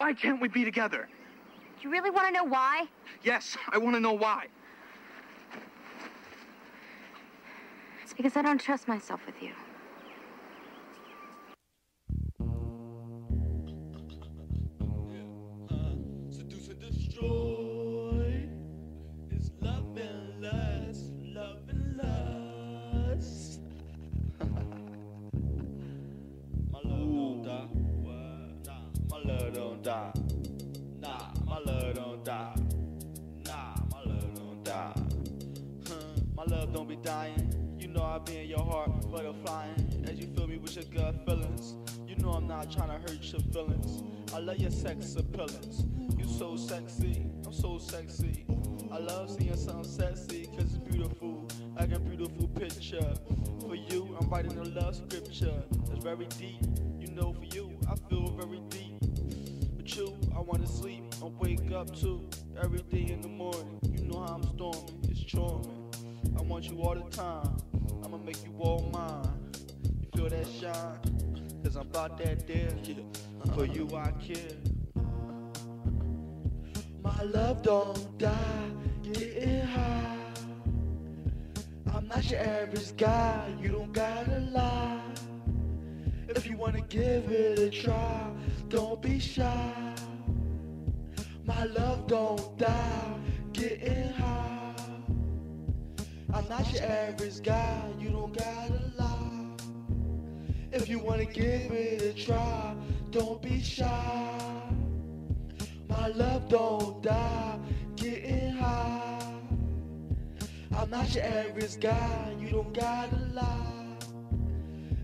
Why can't we be together? You really want to know why? Yes, I want to know why. It's because I don't trust myself with you. My love don't be dying. You know I be in your heart, butterflying. As you feel me with your gut feelings. You know I'm not trying to hurt your feelings. I love your sex appearance. You so sexy, I'm so sexy. I love seeing something sexy, cause it's beautiful, like a beautiful picture. For you, I'm writing a love scripture. It's very deep, you know for you, I feel very deep. But you, I wanna sleep and wake up too. Every day in the morning, you know how I'm storming, it's charming. I want you all the time, I'ma make you all mine. You feel that shine? Cause I'm about that yeah. For you I care. My love don't die, getting high. I'm not your average guy, you don't gotta lie. If you wanna give it a try, don't be shy. My love don't die, getting high. Not your average guy, you don't gotta lie. If you wanna give it a try, don't be shy. My love don't die, getting high. I'm not your average guy, you don't gotta lie.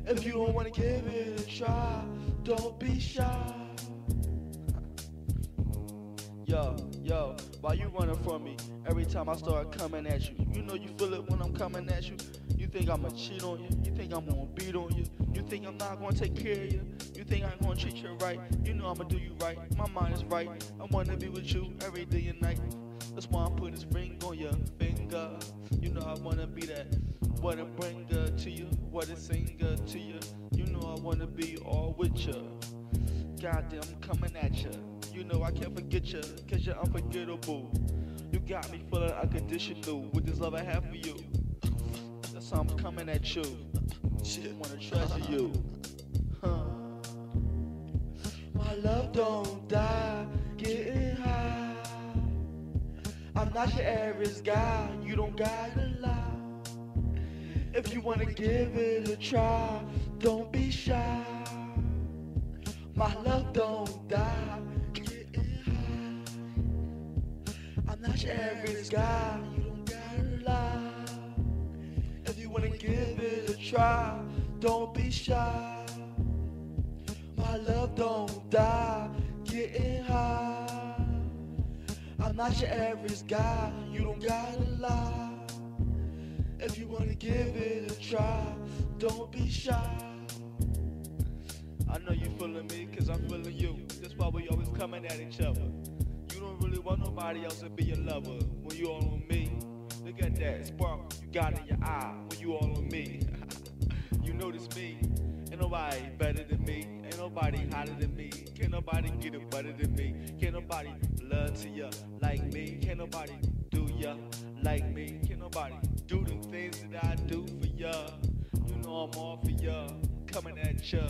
If you don't wanna give it a try, don't be shy. Yo, yo, why you running from me? Every time I start coming at you, you know you feel it when I'm coming at you. You think I'ma cheat on you? You think I'm gonna beat on you? You think I'm not gonna take care of you? You think I'm gonna treat you right? You know I'ma do you right. My mind is right. I wanna be with you every day and night. That's why I'm putting this ring on your finger. You know I wanna be that what a bringer to you, what a singer to you. You know I wanna be all with you. Goddamn, I'm coming at you. You know I can't forget you, cause you're unforgettable. You got me feeling unconditional with this love I have for you. That's how I'm coming at you. Shit, wanna treasure you. Huh. My love don't die, getting high. I'm not your average guy, you don't gotta lie. If you wanna give it a try, don't be shy. My love don't Average guy, you don't gotta lie. If you wanna give it a try, don't be shy. My love don't die, getting high. I'm not your average guy, you don't gotta lie. If you wanna give it a try, don't be shy. I know you feeling me, cause I'm feeling you. That's why we always coming at each other. Really want nobody else to be your lover when you all on me. Look at that spark you got in your eye when you all on me. you notice me. Ain't nobody better than me. Ain't nobody hotter than me. Can't nobody get it better than me. Can't nobody love to ya like me. Can't nobody do ya like me. Can't nobody do the things that I do for ya. You know I'm all for ya. Coming at ya.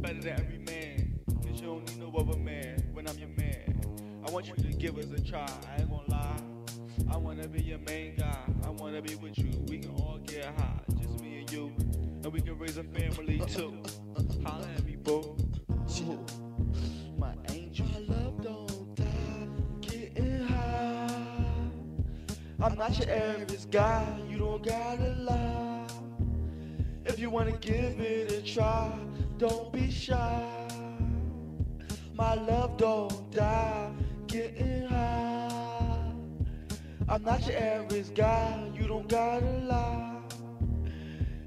Better than every man. I want you to give us a try. I ain't gonna lie. I wanna be your main guy. I wanna be with you. We can all get high. Just me and you. And we can raise a family too. Holla at me, boo. My angel. My love don't die. Getting high. I'm not your average guy. You don't gotta lie. If you wanna give it a try, don't be shy. My love don't die, getting high. I'm not your average guy, you don't gotta lie.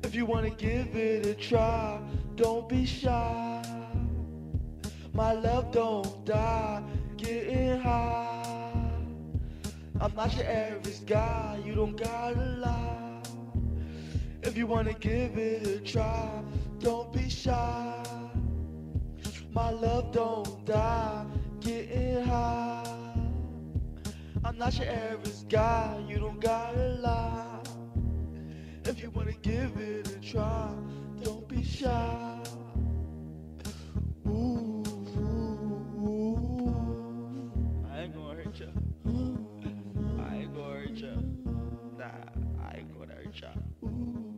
If you wanna give it a try, don't be shy. My love don't die, getting high. I'm not your average guy, you don't gotta lie. If you wanna give it a try, don't be shy. My love don't die, not your average guy, you don't gotta lie. If you wanna give it a try, don't be shy. Ooh, ooh, ooh. I ain't gonna hurt ya. I ain't gonna hurt ya. Nah, I ain't gonna hurt ya. Ooh.